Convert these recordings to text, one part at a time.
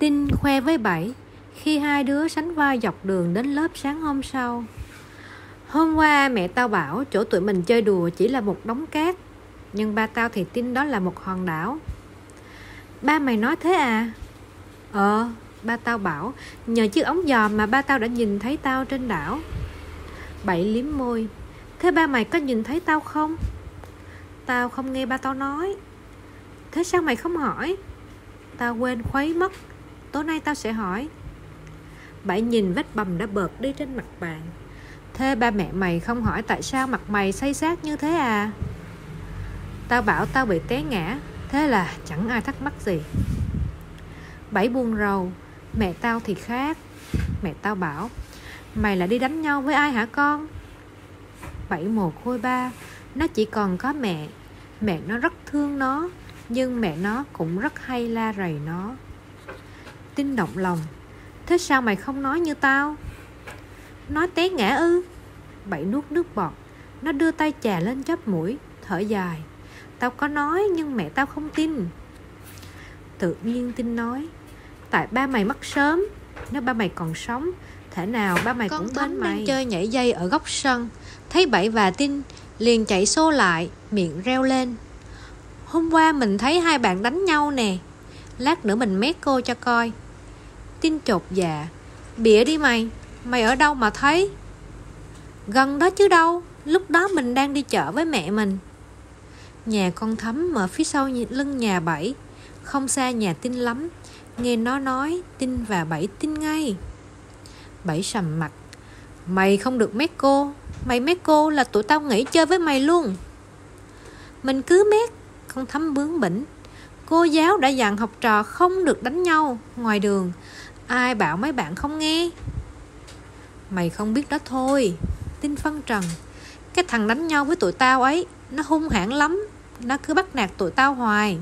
Tinh khoe với Bảy khi hai đứa sánh vai dọc đường đến lớp sáng hôm sau. Hôm qua mẹ tao bảo chỗ tụi mình chơi đùa chỉ là một đống cát Nhưng ba tao thì tin đó là một hòn đảo Ba mày nói thế à? Ờ, ba tao bảo Nhờ chiếc ống dòm mà ba tao đã nhìn thấy tao trên đảo Bảy liếm môi Thế ba mày có nhìn thấy tao không? Tao không nghe ba tao nói Thế sao mày không hỏi? Tao quên khuấy mất Tối nay tao sẽ hỏi. Bảy nhìn vết bầm đã bợt đi trên mặt bạn. Thế ba mẹ mày không hỏi tại sao mặt mày say sát như thế à? Tao bảo tao bị té ngã, Thế là chẳng ai thắc mắc gì. Bảy buông rầu, Mẹ tao thì khác. Mẹ tao bảo, Mày lại đi đánh nhau với ai hả con? Bảy mồ côi ba, Nó chỉ còn có mẹ. Mẹ nó rất thương nó, Nhưng mẹ nó cũng rất hay la rầy nó. Tin động lòng. Thế sao mày không nói như tao? Nói té ngã ư? Bảy nuốt nước bọt. Nó đưa tay chà lên chóp mũi Thở dài. Tao có nói nhưng mẹ tao không tin. Tự nhiên tin nói Tại ba mày mất sớm. Nếu ba mày còn sống Thể nào ba mày Con cũng bên mày. đang chơi nhảy dây ở góc sân. Thấy Bảy và Tin liền chạy xô lại Miệng reo lên. Hôm qua mình thấy hai bạn đánh nhau nè. Lát nữa mình mét cô cho coi Tin chột dạ. Bịa đi mày Mày ở đâu mà thấy? Gần đó chứ đâu, Lúc đó mình đang đi chợ với mẹ mình. Nhà con thấm ở phía sau lưng nhà bảy, Không xa nhà tin lắm. Nghe nó nói Tin và bảy tin ngay. Bảy sầm mặt. Mày không được mét cô, Mày mét cô là tụi tao nghỉ chơi với mày luôn. Mình cứ mét, Con thấm bướng bỉnh. Cô giáo đã dặn học trò không được đánh nhau Ngoài đường. Ai bảo mấy bạn không nghe? Mày không biết đó thôi. Tin phân trần, Cái thằng đánh nhau với tụi tao ấy, Nó hung hãn lắm. Nó cứ bắt nạt tụi tao hoài.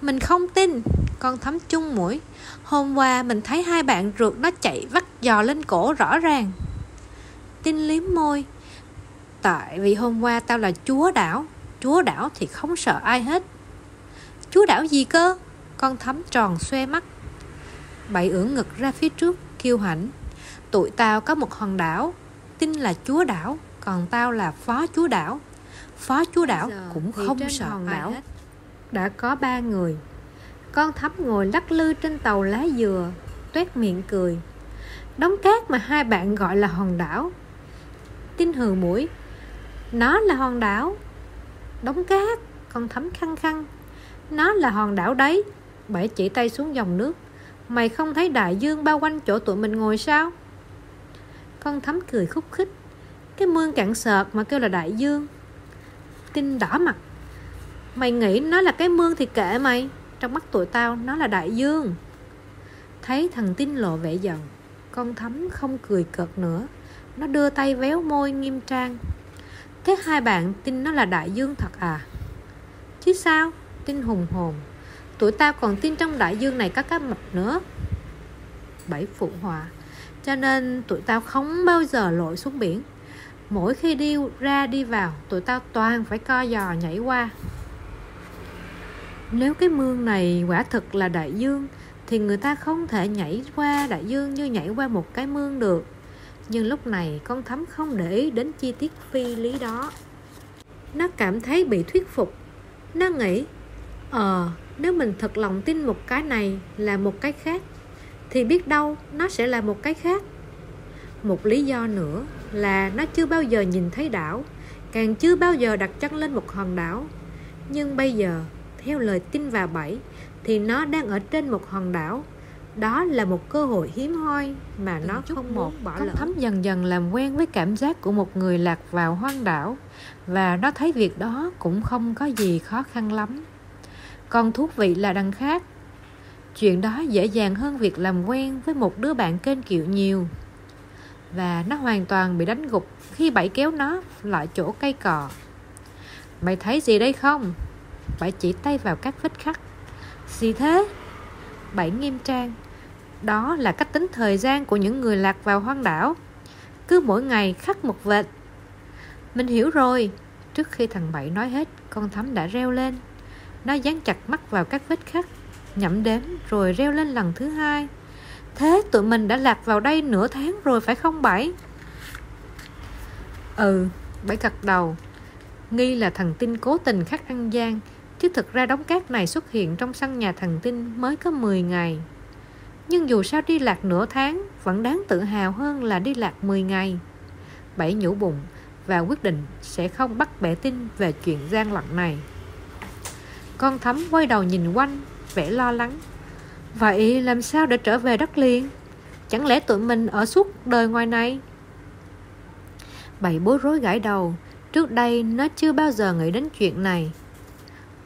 Mình không tin, Con thắm chung mũi. Hôm qua mình thấy hai bạn rượt nó chạy vắt giò lên cổ rõ ràng. Tin liếm môi. Tại vì hôm qua tao là chúa đảo Chúa đảo thì không sợ ai hết. Chúa đảo gì cơ? Con thắm tròn xoe mắt. Bảy ưỡn ngực ra phía trước Kiêu hãnh. Tụi tao có một hòn đảo Tin là chúa đảo Còn tao là phó chúa đảo. Phó chúa đảo cũng không sợ hòn đảo hết Đã có ba người. Con thắm ngồi lắc lư trên tàu lá dừa Tuét miệng cười. Đống cát mà hai bạn gọi là hòn đảo. Tin hừ mũi Nó là hòn đảo. Đống cát Con thắm khăng khăng Nó là hòn đảo đấy. Bảy chỉ tay xuống dòng nước Mày không thấy đại dương bao quanh chỗ tụi mình ngồi sao? Con thắm cười khúc khích. Cái mương cạn sợt mà kêu là đại dương. Tin đỏ mặt. Mày nghĩ nó là cái mương thì kệ mày. Trong mắt tụi tao, nó là đại dương. Thấy thằng Tin lộ vẻ giận, Con thắm không cười cợt nữa. Nó đưa tay véo môi nghiêm trang. Thế hai bạn tin nó là đại dương thật à? Chứ sao? Tin hùng hồn. Tụi tao còn tin trong đại dương này có cá mập nữa. Bảy phụ họa Cho nên tụi tao không bao giờ lội xuống biển. Mỗi khi đi ra đi vào, Tụi tao toàn phải co giò nhảy qua. Nếu cái mương này quả thực là đại dương, Thì người ta không thể nhảy qua đại dương như nhảy qua một cái mương được. Nhưng lúc này con thấm không để ý đến chi tiết phi lý đó. Nó cảm thấy bị thuyết phục. Nó nghĩ Ờ, nếu mình thật lòng tin một cái này là một cái khác Thì biết đâu nó sẽ là một cái khác. Một lý do nữa là nó chưa bao giờ nhìn thấy đảo Càng chưa bao giờ đặt chân lên một hòn đảo. Nhưng bây giờ, theo lời tin và bảy Thì nó đang ở trên một hòn đảo. Đó là một cơ hội hiếm hoi mà nó chút không một bỏ lỡ. thấm dần dần làm quen với cảm giác của một người lạc vào hoang đảo. Và nó thấy việc đó cũng không có gì khó khăn lắm còn thú vị là đằng khác. Chuyện đó dễ dàng hơn việc làm quen với một đứa bạn kênh kiệu nhiều. Và nó hoàn toàn bị đánh gục khi bảy kéo nó lại chỗ cây cò mày thấy gì đây không? Bảy chỉ tay vào các vết khắc. Gì thế? Bảy nghiêm trang. Đó là cách tính thời gian của những người lạc vào hoang đảo. Cứ mỗi ngày khắc một vệt. Mình hiểu rồi. Trước khi thằng bảy nói hết, con thắm đã reo lên nó dán chặt mắt vào các vết khắc nhẩm đếm rồi reo lên lần thứ hai. Thế tụi mình đã lạc vào đây nửa tháng rồi phải không bảy? Ừ bảy gật đầu. Nghi là thần tinh cố tình khắc ăn gian, chứ thực ra đống cát này xuất hiện trong sân nhà thần tinh mới có 10 ngày. Nhưng dù sao đi lạc nửa tháng, vẫn đáng tự hào hơn là đi lạc 10 ngày. Bảy nhủ bụng và quyết định sẽ không bắt bẻ tin về chuyện gian lận này con thấm quay đầu nhìn quanh, vẻ lo lắng. Vậy làm sao để trở về đất liền? Chẳng lẽ tụi mình ở suốt đời ngoài này? Bảy bối rối gãi đầu. Trước đây nó chưa bao giờ nghĩ đến chuyện này.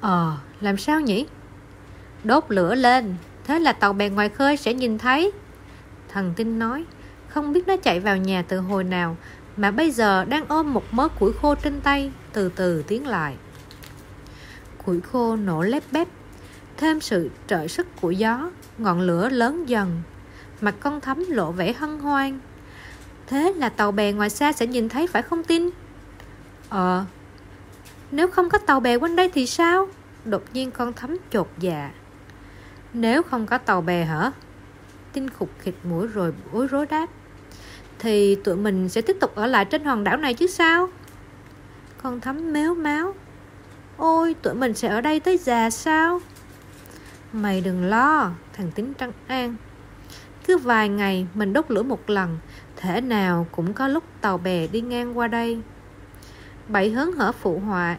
Ờ làm sao nhỉ? Đốt lửa lên. Thế là tàu bè ngoài khơi sẽ nhìn thấy. Thần tinh nói, không biết nó chạy vào nhà từ hồi nào, mà bây giờ đang ôm một mớ củi khô trên tay, từ từ tiến lại củi khô nổ lép bép thêm sự trợ sức của gió, ngọn lửa lớn dần. Mặt con thấm lộ vẻ hân hoan. Thế là tàu bè ngoài xa sẽ nhìn thấy phải không tin? Ờ nếu không có tàu bè quanh đây thì sao? Đột nhiên con thấm chột dạ. Nếu không có tàu bè hả? Tinh khục khịt mũi rồi bối rối đáp. Thì tụi mình sẽ tiếp tục ở lại trên hòn đảo này chứ sao? Con thấm méo máu ôi, tụi mình sẽ ở đây tới già sao? Mày đừng lo, thằng tính trăng an. Cứ vài ngày, mình đốt lửa một lần, thể nào cũng có lúc tàu bè đi ngang qua đây. Bảy hớn hở phụ họa,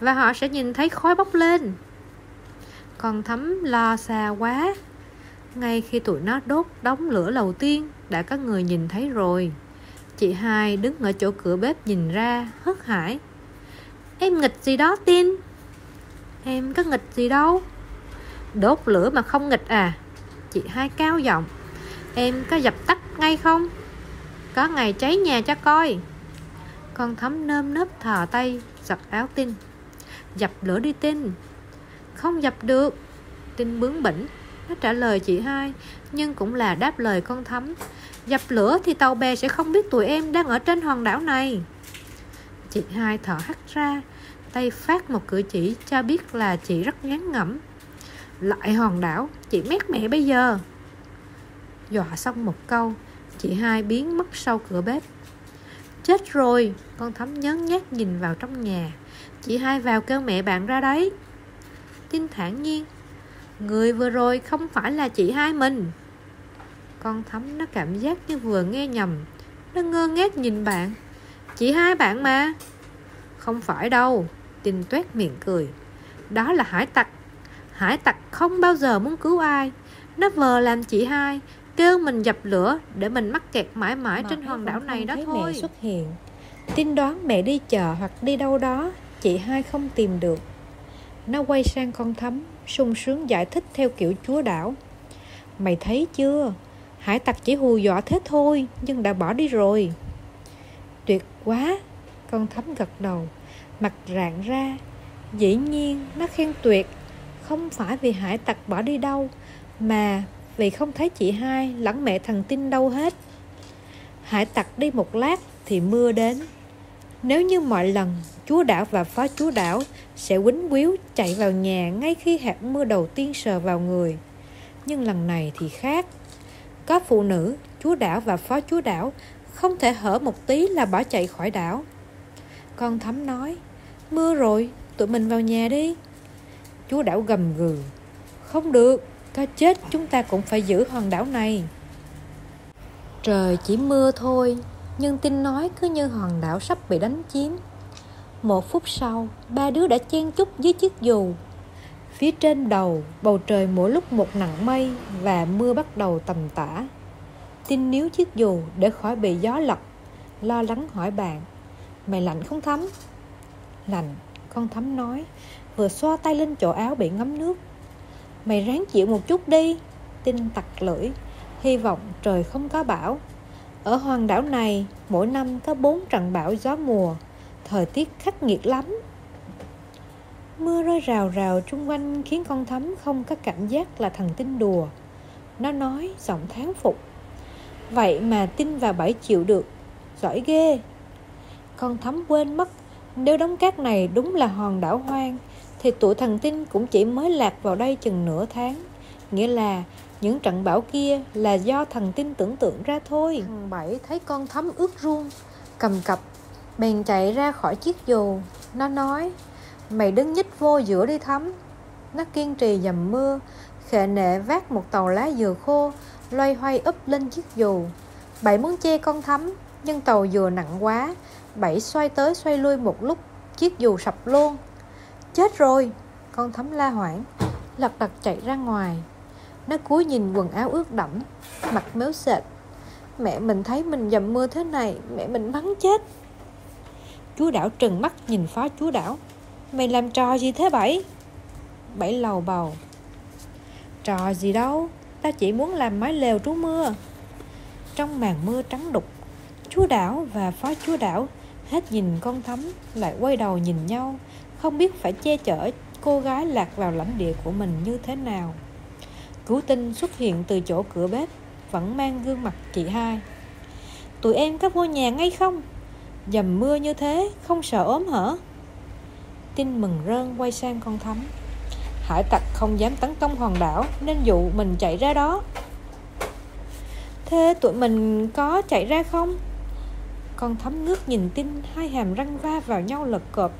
và họ sẽ nhìn thấy khói bốc lên. Con thấm lo xa quá. Ngay khi tụi nó đốt đóng lửa đầu tiên, đã có người nhìn thấy rồi. Chị hai đứng ở chỗ cửa bếp nhìn ra, hớt hải em nghịch gì đó, tin? Em có nghịch gì đâu. Đốt lửa mà không nghịch à? Chị hai cao giọng. Em có dập tắt ngay không? Có ngày cháy nhà cho coi. Con thấm nơm nớp thò tay giật áo tin. Dập lửa đi, tin. Không dập được. Tin bướng bỉnh. Nó trả lời chị hai, nhưng cũng là đáp lời con thấm. Dập lửa thì tàu bè sẽ không biết tụi em đang ở trên hòn đảo này chị hai thở hắt ra, tay phát một cử chỉ cho biết là chị rất ngán ngẩm. Lại hòn đảo, chị mét mẹ bây giờ. Dọa xong một câu, chị hai biến mất sau cửa bếp. Chết rồi, con thấm nhấn nhát nhìn vào trong nhà. Chị hai vào kêu mẹ bạn ra đấy. Tin thản nhiên, người vừa rồi không phải là chị hai mình. Con thấm nó cảm giác như vừa nghe nhầm, nó ngơ ngác nhìn bạn chị hai bạn mà. Không phải đâu tin toét miệng cười. Đó là hải tặc. Hải tặc không bao giờ muốn cứu ai. Nó vờ làm chị hai kêu mình dập lửa để mình mắc kẹt mãi mãi Mà trên hòn đảo này đó thôi mẹ xuất hiện. Tin đoán mẹ đi chợ hoặc đi đâu đó chị hai không tìm được. Nó quay sang con thấm sung sướng giải thích theo kiểu chúa đảo. Mày thấy chưa? Hải tặc chỉ hù dọa thế thôi nhưng đã bỏ đi rồi quá. Con thấm gật đầu, mặt rạng ra. Dĩ nhiên, nó khen tuyệt. Không phải vì hải tặc bỏ đi đâu, mà vì không thấy chị hai lẫn mẹ thằng tin đâu hết. Hải tặc đi một lát thì mưa đến. Nếu như mọi lần chúa đảo và phó chúa đảo sẽ quýnh quýu chạy vào nhà ngay khi hạt mưa đầu tiên sờ vào người. Nhưng lần này thì khác. Có phụ nữ, chúa đảo và phó chúa đảo không thể hở một tí là bỏ chạy khỏi đảo. Con thấm nói, mưa rồi, tụi mình vào nhà đi. Chú đảo gầm gừ, không được có chết, chúng ta cũng phải giữ hòn đảo này. Trời chỉ mưa thôi, nhưng tin nói cứ như hòn đảo sắp bị đánh chiếm một phút sau, ba đứa đã chen chúc dưới chiếc dù. Phía trên đầu bầu trời mỗi lúc một nặng mây và mưa bắt đầu tầm tã tin níu chiếc dù để khỏi bị gió lật lo lắng hỏi bạn, mày lạnh không thấm lạnh, con thấm nói, vừa xoa tay lên chỗ áo bị ngấm nước. Mày ráng chịu một chút đi, tin tặc lưỡi, hy vọng trời không có bão. Ở hoàng đảo này, mỗi năm có bốn trận bão gió mùa, thời tiết khắc nghiệt lắm. Mưa rơi rào rào chung quanh khiến con thấm không có cảm giác là thằng tinh đùa. Nó nói giọng thán phục vậy mà tin vào bảy chịu được. Giỏi ghê. Con thấm quên mất, nếu đống cát này đúng là hòn đảo hoang, thì tụi thần tinh cũng chỉ mới lạc vào đây chừng nửa tháng. Nghĩa là những trận bão kia là do thần tin tưởng tượng ra thôi. Thằng Bảy thấy con thấm ướt run Cầm cặp Bèn chạy ra khỏi chiếc dù Nó nói, Mày đứng nhích vô giữa đi thấm. Nó kiên trì dầm mưa, Khệ nệ vác một tàu lá dừa khô Loay hoay úp lên chiếc dù. Bảy muốn che con thấm Nhưng tàu dừa nặng quá. Bảy xoay tới xoay lui một lúc, Chiếc dù sập luôn. Chết rồi, Con thấm la hoảng, Lật đật chạy ra ngoài. Nó cúi nhìn quần áo ướt đẫm, Mặt méo sệt Mẹ mình thấy mình dầm mưa thế này, Mẹ mình bắn chết. Chú Đảo trừng mắt nhìn phó chú Đảo. Mày làm trò gì thế Bảy? Bảy lầu bầu. Trò gì đâu? Ta chỉ muốn làm mái lều trú mưa Trong màn mưa trắng đục Chú Đảo và phó chú Đảo Hết nhìn con thấm, Lại quay đầu nhìn nhau, Không biết phải che chở cô gái lạc vào lãnh địa của mình như thế nào Cứu tinh xuất hiện từ chỗ cửa bếp, Vẫn mang gương mặt chị hai Tụi em có vô nhà ngay không? Dầm mưa như thế, Không sợ ốm hả? Tinh mừng rơn quay sang con thắm. Hải tặc không dám tấn công hòn đảo, Nên dụ mình chạy ra đó. Thế tụi mình có chạy ra không? Con thấm ngước nhìn Tinh Hai hàm răng va vào nhau lật cộp.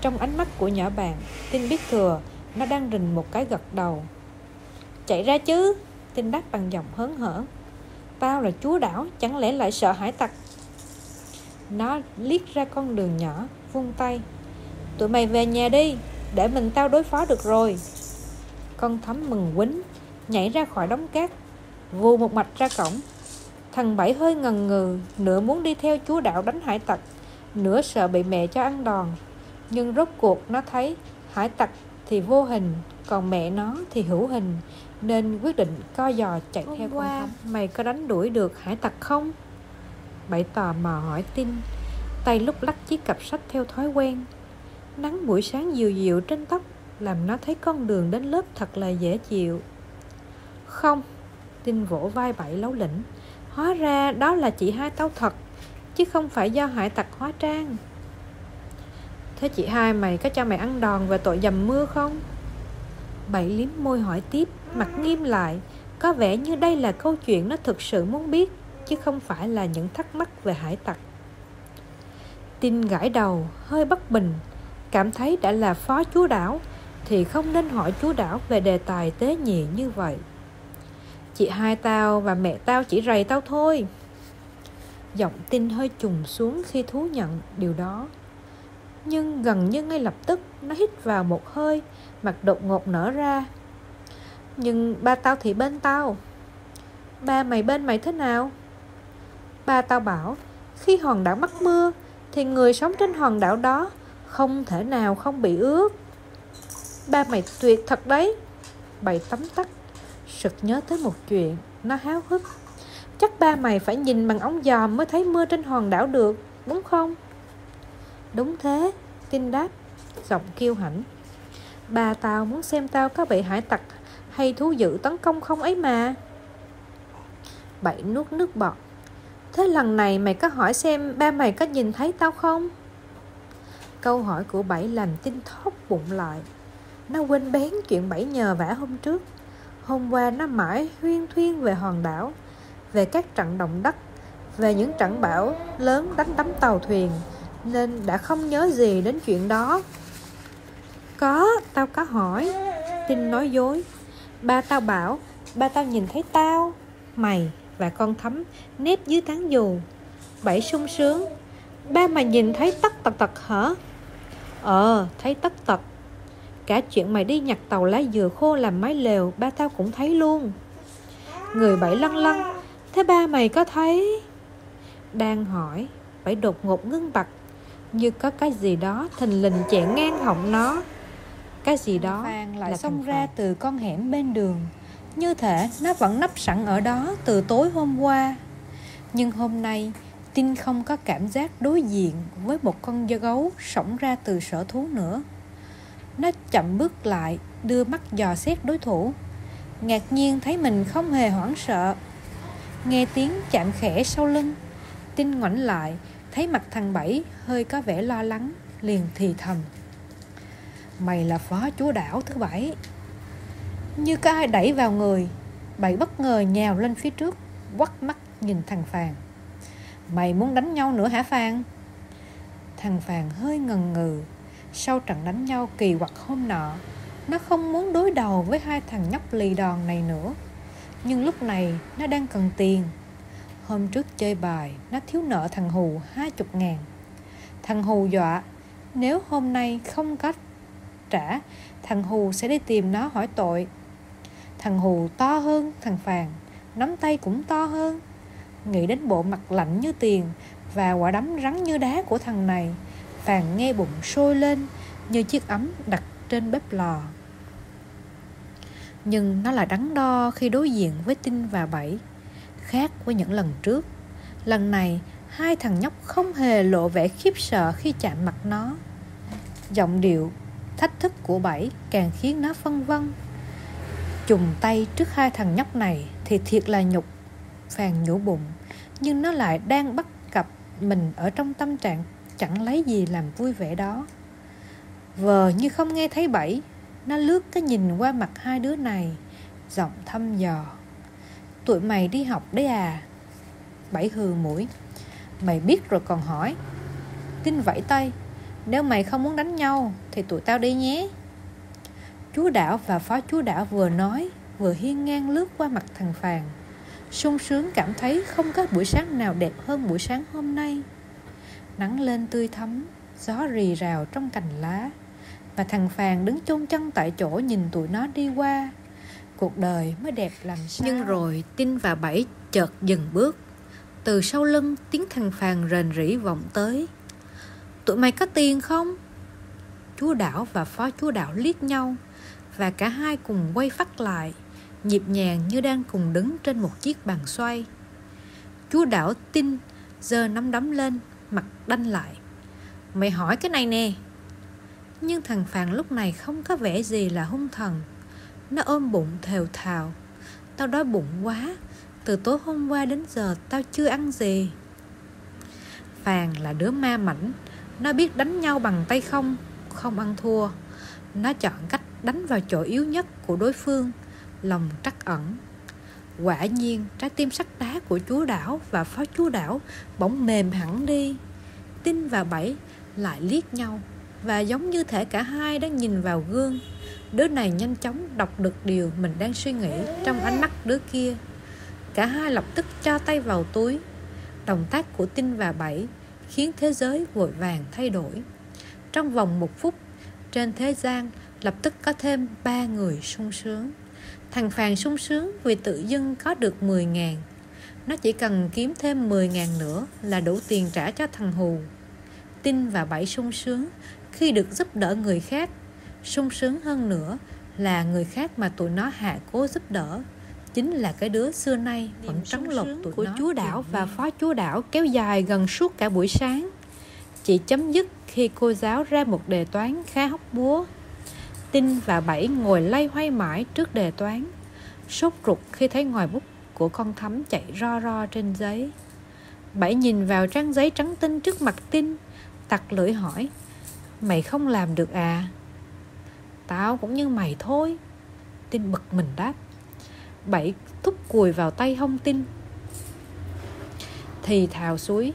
Trong ánh mắt của nhỏ bạn Tinh biết thừa, Nó đang rình một cái gật đầu. Chạy ra chứ Tinh đáp bằng giọng hớn hở. Tao là chúa đảo, Chẳng lẽ lại sợ hải tặc? Nó liếc ra con đường nhỏ, Vung tay. Tụi mày về nhà đi. Để mình tao đối phó được rồi. Con thấm mừng quýnh Nhảy ra khỏi đống cát Vù một mạch ra cổng. Thằng Bảy hơi ngần ngừ Nửa muốn đi theo chúa đạo đánh hải tặc Nửa sợ bị mẹ cho ăn đòn. Nhưng rốt cuộc nó thấy Hải tặc thì vô hình Còn mẹ nó thì hữu hình Nên quyết định co giò chạy Hôm theo qua, con thấm. Mày có đánh đuổi được hải tặc không? Bảy tò mò hỏi tin Tay lúc lắc chiếc cặp sách theo thói quen Nắng buổi sáng dịu dịu trên tóc Làm nó thấy con đường đến lớp thật là dễ chịu. Không Tin vỗ vai bảy lấu lĩnh. Hóa ra đó là chị hai tao thật, Chứ không phải do hải tặc hóa trang. Thế chị hai mày có cho mày ăn đòn về tội dầm mưa không? Bảy liếm môi hỏi tiếp, Mặt nghiêm lại. Có vẻ như đây là câu chuyện nó thực sự muốn biết, Chứ không phải là những thắc mắc về hải tặc. Tin gãi đầu, Hơi bất bình. Cảm thấy đã là phó chúa đảo, Thì không nên hỏi chúa đảo về đề tài tế nhị như vậy. Chị hai tao và mẹ tao chỉ rầy tao thôi. Giọng tin hơi trùng xuống khi thú nhận điều đó. Nhưng gần như ngay lập tức, nó hít vào một hơi, Mặt đột ngột nở ra. Nhưng ba tao thì bên tao. Ba mày bên mày thế nào? Ba tao bảo, Khi hòn đảo mắc mưa, Thì người sống trên hòn đảo đó không thể nào không bị ướt Ba mày tuyệt thật đấy. Bày tấm tắc Sực nhớ tới một chuyện, Nó háo hức. Chắc ba mày phải nhìn bằng ống dòm mới thấy mưa trên hòn đảo được, Đúng không? Đúng thế, Tin đáp, Giọng kêu hãnh. Ba tao muốn xem tao có bị hải tặc Hay thú dữ tấn công không ấy mà. Bảy nuốt nước bọt. Thế lần này mày có hỏi xem ba mày có nhìn thấy tao không? Câu hỏi của Bảy làm Tinh thóp bụng lại. Nó quên bén chuyện Bảy nhờ vả hôm trước. Hôm qua nó mãi huyên thuyên về hòn đảo Về các trận động đất Về những trận bão lớn đánh đắm tàu thuyền Nên đã không nhớ gì đến chuyện đó. Có, tao có hỏi. Tin nói dối. Ba tao bảo Ba tao nhìn thấy tao Mày và con thấm nếp dưới tán dù. Bảy sung sướng. Ba mà nhìn thấy tất tật tật hả? Ờ thấy tất tật. Cả chuyện mày đi nhặt tàu lá dừa khô làm mái lều Ba tao cũng thấy luôn. Người bảy lăn lăn Thế ba mày có thấy? Đang hỏi Bảy đột ngột ngưng bặt. Như có cái gì đó thình lình chẹn ngang họng nó. Cái gì đó Phan lại xông ra từ con hẻm bên đường. Như thể nó vẫn nấp sẵn ở đó từ tối hôm qua. Nhưng hôm nay Tin không có cảm giác đối diện với một con dơ gấu sống ra từ sở thú nữa. Nó chậm bước lại, đưa mắt dò xét đối thủ. Ngạc nhiên thấy mình không hề hoảng sợ. Nghe tiếng chạm khẽ sau lưng tinh ngoảnh lại, thấy mặt thằng bảy hơi có vẻ lo lắng, liền thì thầm. Mày là phó chúa đảo thứ bảy. Như có ai đẩy vào người, Bảy bất ngờ nhào lên phía trước Quắt mắt nhìn thằng phàng. Mày muốn đánh nhau nữa hả, Phan? Thằng Phàn hơi ngần ngừ. Sau trận đánh nhau kỳ quặc hôm nọ, Nó không muốn đối đầu với hai thằng nhóc lì đòn này nữa. Nhưng lúc này nó đang cần tiền. Hôm trước chơi bài, Nó thiếu nợ thằng Hù hai chục ngàn. Thằng Hù dọa, Nếu hôm nay không có trả, Thằng Hù sẽ đi tìm nó hỏi tội. Thằng Hù to hơn thằng Phàn Nắm tay cũng to hơn. Nghĩ đến bộ mặt lạnh như tiền Và quả đấm rắn như đá của thằng này. Phàn nghe bụng sôi lên Như chiếc ấm đặt trên bếp lò. Nhưng nó là đắn đo khi đối diện với Tinh và Bảy, Khác với những lần trước. Lần này, hai thằng nhóc không hề lộ vẻ khiếp sợ khi chạm mặt nó. Giọng điệu, thách thức của Bảy càng khiến nó phân vân. Chùm tay trước hai thằng nhóc này thì thiệt là nhục. Phàn nhủ bụng, Nhưng nó lại đang bắt cặp mình ở trong tâm trạng chẳng lấy gì làm vui vẻ đó. Vờ như không nghe thấy Bảy Nó lướt cái nhìn qua mặt hai đứa này, Giọng thăm dò. Tụi mày đi học đấy à? Bảy hừ mũi. Mày biết rồi còn hỏi. Tin vẫy tay, Nếu mày không muốn đánh nhau Thì tụi tao đi nhé. Chú Đảo và phó chú Đảo vừa nói, Vừa hiên ngang lướt qua mặt thằng Phàn sung sướng cảm thấy không có buổi sáng nào đẹp hơn buổi sáng hôm nay. Nắng lên tươi thắm, gió rì rào trong cành lá, và thằng phàn đứng chôn chân tại chỗ nhìn tụi nó đi qua. Cuộc đời mới đẹp làm sao? Nhưng rồi tinh và bảy chợt dừng bước. Từ sau lưng, tiếng thằng phàn rền rỉ vọng tới. Tụi mày có tiền không? Chúa đảo và phó chúa đảo liếc nhau, và cả hai cùng quay phát lại nhịp nhàng như đang cùng đứng trên một chiếc bàn xoay. Chúa đảo tin, giờ nắm đấm lên, mặt đanh lại. Mày hỏi cái này nè. Nhưng thằng phàn lúc này không có vẻ gì là hung thần. Nó ôm bụng thều thào. Tao đói bụng quá, từ tối hôm qua đến giờ tao chưa ăn gì. Phàn là đứa ma mảnh, nó biết đánh nhau bằng tay không không ăn thua. Nó chọn cách đánh vào chỗ yếu nhất của đối phương lòng trắc ẩn. Quả nhiên, trái tim sắt đá của chúa đảo và phó chúa đảo bỗng mềm hẳn đi. Tinh và bảy lại liếc nhau và giống như thể cả hai đang nhìn vào gương. Đứa này nhanh chóng đọc được điều mình đang suy nghĩ trong ánh mắt đứa kia. Cả hai lập tức cho tay vào túi. Động tác của tinh và bảy khiến thế giới vội vàng thay đổi. Trong vòng một phút, trên thế gian lập tức có thêm ba người sung sướng. Thằng Phàn sung sướng vì tự dưng có được 10 ngàn. Nó chỉ cần kiếm thêm 10 ngàn nữa là đủ tiền trả cho thằng Hù. Tin và Bảy sung sướng khi được giúp đỡ người khác sung sướng hơn nữa là người khác mà tụi nó hạ cố giúp đỡ. Chính là cái đứa xưa nay vẫn trắng lột tụi của nó chúa đảo và phó chúa đảo kéo dài gần suốt cả buổi sáng. Chỉ chấm dứt khi cô giáo ra một đề toán khá hóc búa Tinh và Bảy ngồi lay hoay mãi trước đề toán. Sốt ruột khi thấy ngòi bút của con thắm chạy ro ro trên giấy. Bảy nhìn vào trang giấy trắng tinh trước mặt Tinh Tặc lưỡi hỏi, Mày không làm được à? Tao cũng như mày thôi. Tinh bực mình đáp. Bảy thúc cùi vào tay hông Tinh Thì thào suối,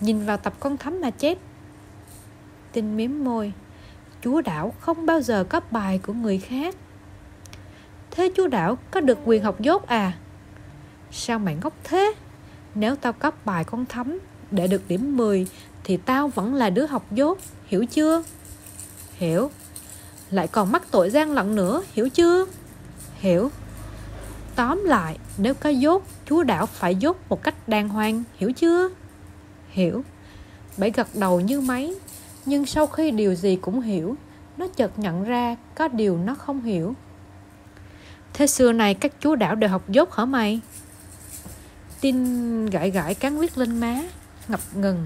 Nhìn vào tập con thắm mà chết. Tinh miếm môi chúa đảo không bao giờ cấp bài của người khác. Thế chúa đảo có được quyền học dốt à? Sao mày ngốc thế? Nếu tao cấp bài con thấm để được điểm 10 thì tao vẫn là đứa học dốt, hiểu chưa? Hiểu. Lại còn mắc tội gian lận nữa, hiểu chưa? Hiểu. Tóm lại, nếu có dốt, chúa đảo phải dốt một cách đàng hoàng, hiểu chưa? Hiểu. Bảy gật đầu như máy nhưng sau khi điều gì cũng hiểu, nó chợt nhận ra có điều nó không hiểu. Thế xưa này các chú đảo đều học dốt hả mày? Tin gãi gãi cán huyết lên má, ngập ngừng.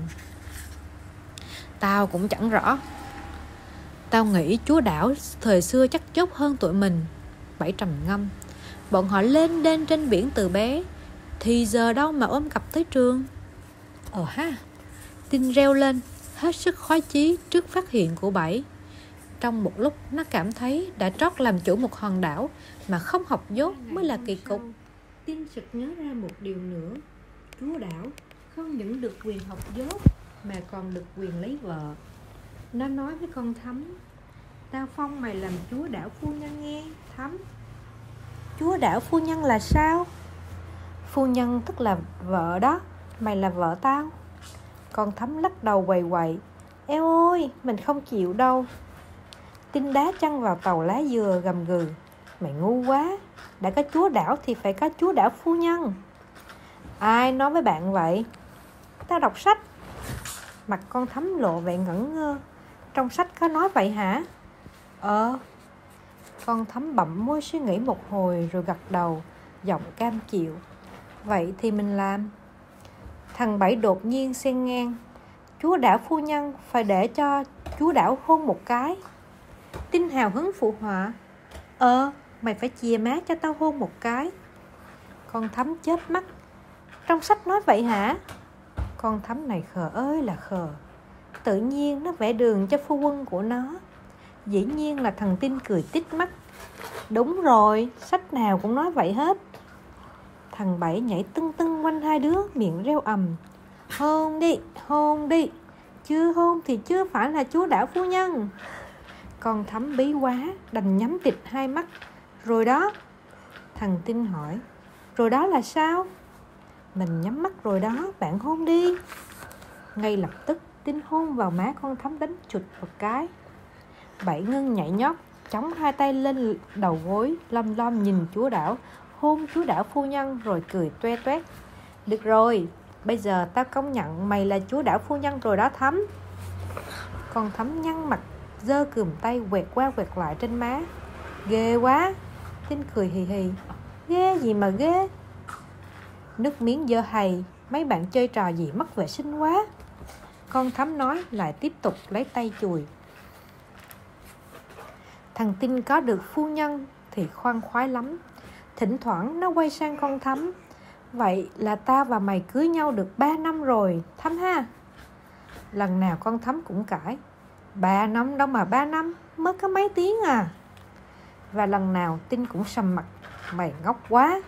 Tao cũng chẳng rõ. Tao nghĩ chúa đảo thời xưa chắc dốt hơn tụi mình. Bảy trầm ngâm. Bọn họ lên đên trên biển từ bé. Thì giờ đâu mà ôm cặp tới trường? Ờ ha. Tin reo lên hết sức khoái chí trước phát hiện của bảy trong một lúc nó cảm thấy đã trót làm chủ một hòn đảo mà không học dốt mới là kỳ cục. Tin sực nhớ ra một điều nữa. Chúa đảo không những được quyền học dốt mà còn được quyền lấy vợ. Nó nói với con thắm tao phong mày làm chúa đảo phu nhân nghe thắm chúa đảo phu nhân là sao? Phu nhân tức là vợ đó mày là vợ tao con thắm lắc đầu quầy quậy. Eo ơi, mình không chịu đâu. Tinh đá chân vào tàu lá dừa gầm gừ. Mày ngu quá, đã có chúa đảo thì phải có chúa đảo phu nhân. Ai nói với bạn vậy? Tao đọc sách. Mặt con thấm lộ vẻ ngẩn ngơ. Trong sách có nói vậy hả? Ờ. Con thấm bậm môi suy nghĩ một hồi rồi gật đầu, giọng cam chịu. Vậy thì mình làm thằng bảy đột nhiên xen ngang. Chúa đảo phu nhân phải để cho chúa đảo hôn một cái. Tinh hào hứng phụ họa. Ờ mày phải chìa má cho tao hôn một cái. Con thấm chớp mắt. Trong sách nói vậy hả? Con thấm này khờ ơi là khờ. Tự nhiên nó vẽ đường cho phu quân của nó. Dĩ nhiên là thằng tin cười tít mắt. Đúng rồi, sách nào cũng nói vậy hết thằng bảy nhảy tưng tưng quanh hai đứa, miệng reo ầm. Hôn đi hôn đi chưa hôn thì chưa phải là chúa đảo phu nhân. Con thấm bí quá, đành nhắm tịt hai mắt. Rồi đó, thằng tin hỏi, rồi đó là sao? Mình nhắm mắt rồi đó, bạn hôn đi. Ngay lập tức tin hôn vào má con thấm đánh chụt một cái. Bảy ngưng nhảy nhót, chống hai tay lên đầu gối, lom lom nhìn chúa đảo hôn chúa đảo phu nhân rồi cười toe toét. Được rồi, bây giờ tao công nhận mày là chúa đảo phu nhân rồi đó thấm còn thấm nhăn mặt, giơ cườm tay quẹt qua quẹt lại trên má. Ghê quá tin cười hì hì. Ghê gì mà ghê? Nước miếng dơ hầy, mấy bạn chơi trò gì mất vệ sinh quá. Con thấm nói lại tiếp tục lấy tay chùi. Thằng tin có được phu nhân thì khoan khoái lắm thỉnh thoảng nó quay sang con thắm. Vậy là ta và mày cưới nhau được 3 năm rồi, thắm ha? Lần nào con thắm cũng cãi. Ba năm đâu mà ba năm mới có mấy tiếng à? Và lần nào tin cũng sầm mặt. Mày ngốc quá.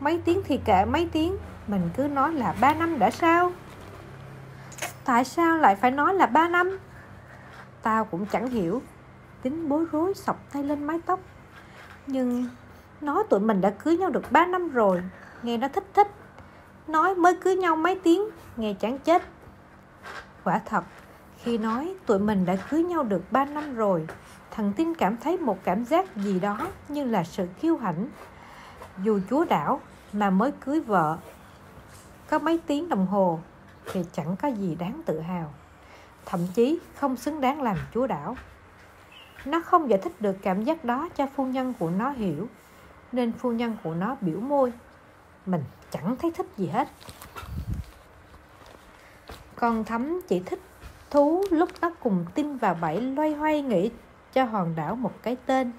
Mấy tiếng thì kệ mấy tiếng. Mình cứ nói là ba năm đã sao? Tại sao lại phải nói là ba năm? Tao cũng chẳng hiểu. Tính bối rối sọc tay lên mái tóc. Nhưng nói tụi mình đã cưới nhau được ba năm rồi. Nghe nó thích thích. Nói mới cưới nhau mấy tiếng, nghe chán chết. Quả thật, khi nói tụi mình đã cưới nhau được ba năm rồi, thằng tin cảm thấy một cảm giác gì đó như là sự khiêu hãnh. Dù chúa đảo mà mới cưới vợ, có mấy tiếng đồng hồ thì chẳng có gì đáng tự hào. Thậm chí không xứng đáng làm chúa đảo. Nó không giải thích được cảm giác đó cho phu nhân của nó hiểu nên phu nhân của nó biểu môi. Mình chẳng thấy thích gì hết. Con thấm chỉ thích thú lúc nó cùng tin vào bảy loay hoay nghĩ cho hòn đảo một cái tên.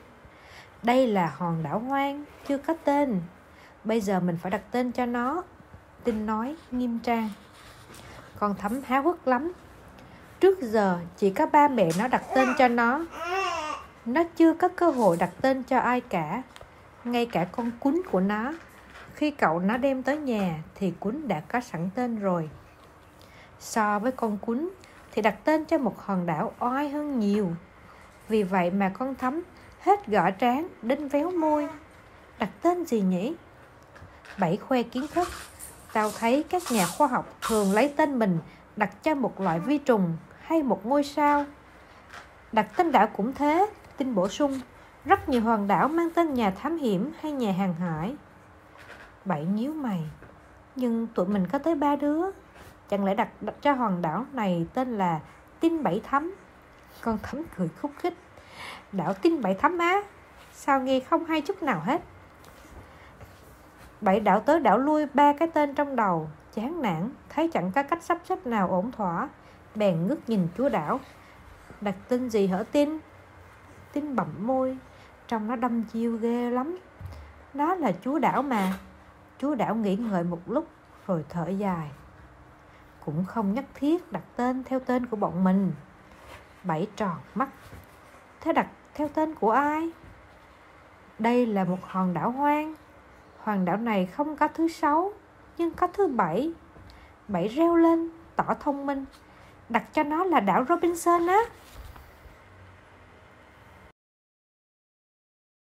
Đây là hòn đảo hoang, chưa có tên. Bây giờ mình phải đặt tên cho nó tin nói nghiêm trang. Con thấm háo hức lắm. Trước giờ chỉ có ba mẹ nó đặt tên cho nó. Nó chưa có cơ hội đặt tên cho ai cả ngay cả con cún của nó. Khi cậu nó đem tới nhà, thì cún đã có sẵn tên rồi. So với con cún, thì đặt tên cho một hòn đảo oai hơn nhiều. Vì vậy mà con thấm hết gõ trán đến véo môi. Đặt tên gì nhỉ? Bảy khoe kiến thức. Tao thấy các nhà khoa học thường lấy tên mình đặt cho một loại vi trùng hay một ngôi sao. Đặt tên đảo cũng thế tin bổ sung rất nhiều hòn đảo mang tên nhà thám hiểm hay nhà hàng hải. Bảy nhíu mày. Nhưng tụi mình có tới ba đứa. Chẳng lẽ đặt, đặt cho hòn đảo này tên là tin bảy Thấm? con thấm cười khúc khích. Đảo tin bảy Thấm á sao nghe không hay chút nào hết. Bảy đảo tới đảo lui ba cái tên trong đầu. Chán nản thấy chẳng có cách sắp xếp nào ổn thỏa. Bèn ngước nhìn chúa đảo. Đặt tên gì hở tin tin bậm môi trong nó đâm chiêu ghê lắm. Đó là chúa đảo mà. Chúa đảo nghỉ ngợi một lúc rồi thở dài. Cũng không nhất thiết đặt tên theo tên của bọn mình. Bảy tròn mắt. Thế đặt theo tên của ai? Đây là một hòn đảo hoang. Hòn đảo này không có thứ sáu, nhưng có thứ bảy. Bảy reo lên, tỏ thông minh. Đặt cho nó là đảo robinson á.